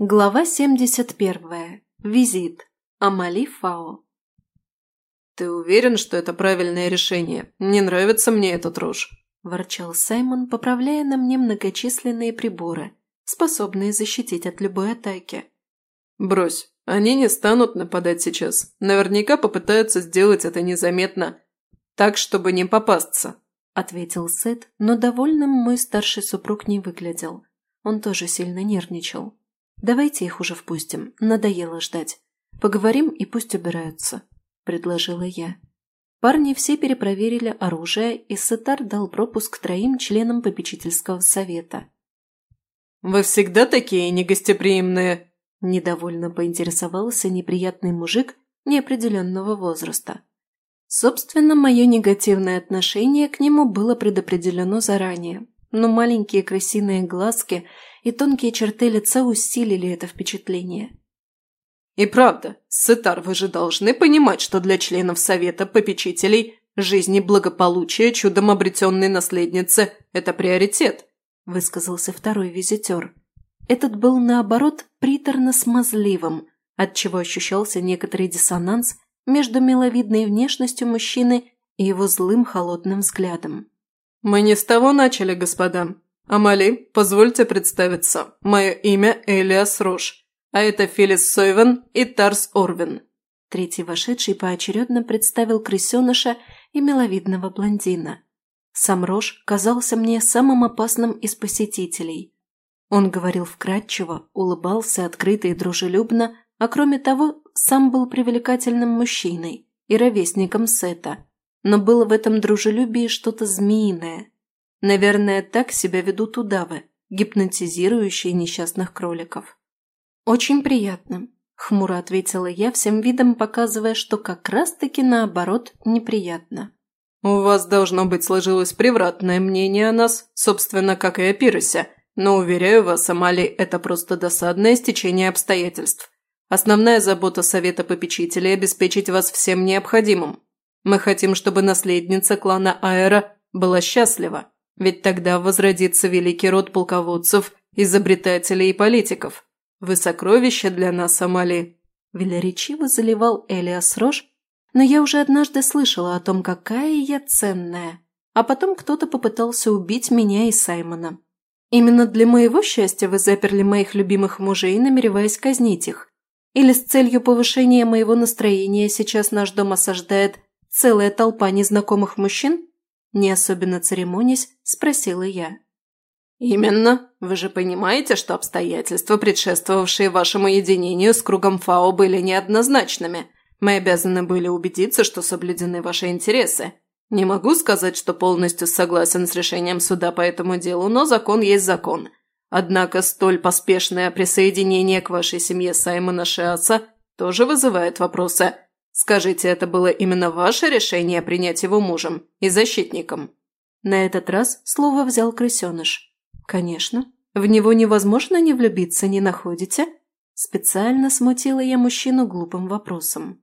Глава 71. Визит. Амали Фао. «Ты уверен, что это правильное решение? Не нравится мне этот рожь», – ворчал Саймон, поправляя на мне многочисленные приборы, способные защитить от любой атаки. «Брось, они не станут нападать сейчас. Наверняка попытаются сделать это незаметно, так, чтобы не попасться», – ответил Сет, но довольным мой старший супруг не выглядел. Он тоже сильно нервничал. «Давайте их уже впустим. Надоело ждать. Поговорим и пусть убираются», – предложила я. Парни все перепроверили оружие, и Сетар дал пропуск троим членам попечительского совета. «Вы всегда такие негостеприимные?» – недовольно поинтересовался неприятный мужик неопределенного возраста. Собственно, мое негативное отношение к нему было предопределено заранее, но маленькие крысиные глазки и тонкие черты лица усилили это впечатление. «И правда, Сетар, вы же должны понимать, что для членов Совета попечителей жизни благополучия чудом обретенной наследницы – это приоритет», – высказался второй визитер. Этот был, наоборот, приторно-смазливым, отчего ощущался некоторый диссонанс между миловидной внешностью мужчины и его злым холодным взглядом. «Мы не с того начали, господа. Амали, позвольте представиться. Мое имя Элиас Рош, а это Филис Сойвен и Тарс Орвин». Третий вошедший поочередно представил крысеныша и миловидного блондина. Сам Рош казался мне самым опасным из посетителей. Он говорил вкратчиво, улыбался открыто и дружелюбно, а кроме того, сам был привлекательным мужчиной и ровесником Сета. Но было в этом дружелюбии что-то змеиное – Наверное, так себя ведут удавы, гипнотизирующие несчастных кроликов. «Очень приятно», – хмуро ответила я, всем видом показывая, что как раз-таки наоборот неприятно. «У вас, должно быть, сложилось превратное мнение о нас, собственно, как и о Пиросе, но, уверяю вас, Амали, это просто досадное стечение обстоятельств. Основная забота Совета Попечителей – обеспечить вас всем необходимым. Мы хотим, чтобы наследница клана Аэра была счастлива, ведь тогда возродится великий род полководцев, изобретателей и политиков. Вы сокровище для нас, Амали!» Велеречиво заливал Элиас Рош, но я уже однажды слышала о том, какая я ценная. А потом кто-то попытался убить меня и Саймона. Именно для моего счастья вы заперли моих любимых мужей, намереваясь казнить их. Или с целью повышения моего настроения сейчас наш дом осаждает целая толпа незнакомых мужчин? Не особенно церемонясь, спросила я. «Именно. Вы же понимаете, что обстоятельства, предшествовавшие вашему единению с кругом Фао, были неоднозначными. Мы обязаны были убедиться, что соблюдены ваши интересы. Не могу сказать, что полностью согласен с решением суда по этому делу, но закон есть закон. Однако столь поспешное присоединение к вашей семье Саймона Шиаса тоже вызывает вопросы. Скажите, это было именно ваше решение принять его мужем и защитником?» На этот раз слово взял крысеныш. «Конечно. В него невозможно не влюбиться, не находите?» Специально смутила я мужчину глупым вопросом.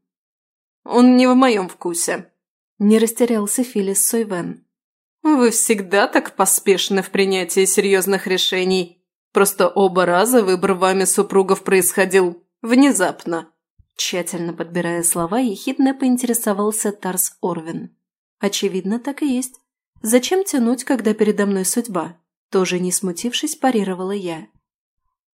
«Он не в моем вкусе», – не растерялся Филис Сойвен. «Вы всегда так поспешны в принятии серьезных решений. Просто оба раза выбор вами супругов происходил внезапно. Тщательно подбирая слова, ехидно поинтересовался Тарс Орвин. «Очевидно, так и есть. Зачем тянуть, когда передо мной судьба?» Тоже не смутившись, парировала я.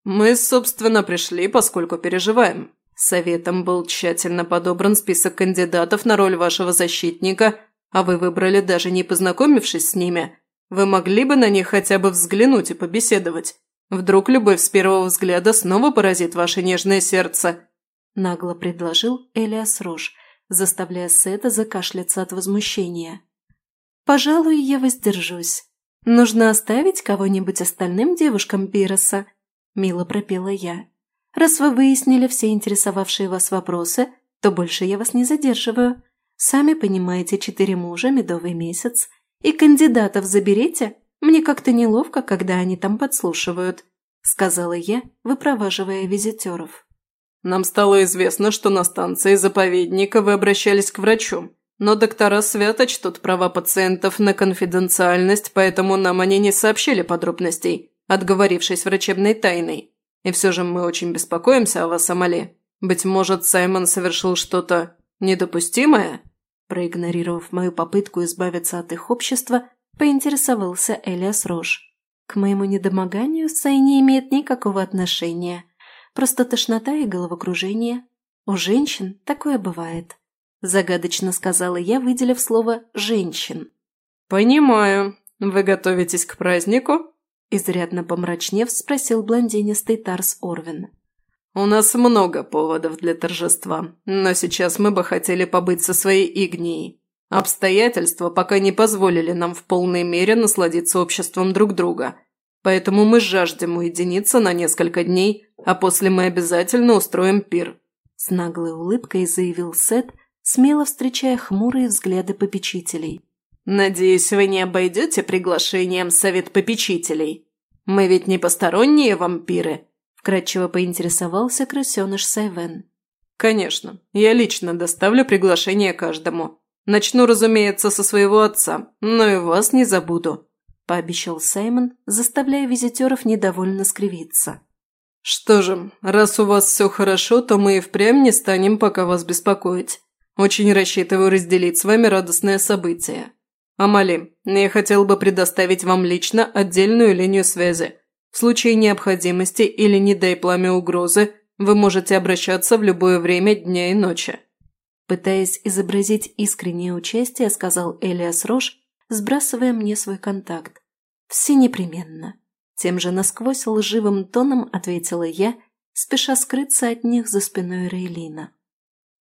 «Мы, собственно, пришли, поскольку переживаем. Советом был тщательно подобран список кандидатов на роль вашего защитника, а вы выбрали даже не познакомившись с ними. Вы могли бы на них хотя бы взглянуть и побеседовать. Вдруг любовь с первого взгляда снова поразит ваше нежное сердце?» – нагло предложил Элиас Рош, заставляя Сета закашляться от возмущения. «Пожалуй, я воздержусь. Нужно оставить кого-нибудь остальным девушкам Пироса», – мило пропела я. «Раз вы выяснили все интересовавшие вас вопросы, то больше я вас не задерживаю. Сами понимаете, четыре мужа, медовый месяц. И кандидатов заберите. Мне как-то неловко, когда они там подслушивают», – сказала я, выпроваживая визитеров. Нам стало известно, что на станции заповедника вы обращались к врачу, но доктора свято чтут права пациентов на конфиденциальность, поэтому нам они не сообщили подробностей, отговорившись врачебной тайной. И все же мы очень беспокоимся о вас, Амали. Быть может, Саймон совершил что-то недопустимое?» Проигнорировав мою попытку избавиться от их общества, поинтересовался Элиас Рош. К моему недомоганию Сай не имеет никакого отношения. Просто тошнота и головокружение. У женщин такое бывает. Загадочно сказала я, выделив слово «женщин». «Понимаю. Вы готовитесь к празднику?» Изрядно помрачнев, спросил блондинистый Тарс Орвин. «У нас много поводов для торжества, но сейчас мы бы хотели побыть со своей Игнией. Обстоятельства пока не позволили нам в полной мере насладиться обществом друг друга, поэтому мы жаждем уединиться на несколько дней, а после мы обязательно устроим пир». С наглой улыбкой заявил Сет, смело встречая хмурые взгляды попечителей. «Надеюсь, вы не обойдете приглашением совет попечителей. Мы ведь не посторонние вампиры», Вкратчиво поинтересовался крысеныш Сайвен. «Конечно. Я лично доставлю приглашение каждому. Начну, разумеется, со своего отца, но и вас не забуду», – пообещал Саймон, заставляя визитеров недовольно скривиться. «Что же, раз у вас все хорошо, то мы и впрямь не станем пока вас беспокоить. Очень рассчитываю разделить с вами радостное событие. Амали, я хотел бы предоставить вам лично отдельную линию связи, в случае необходимости или, не дай пламя угрозы, вы можете обращаться в любое время дня и ночи». Пытаясь изобразить искреннее участие, сказал Элиас Рош, сбрасывая мне свой контакт. «Все непременно». Тем же насквозь лживым тоном ответила я, спеша скрыться от них за спиной Рейлина.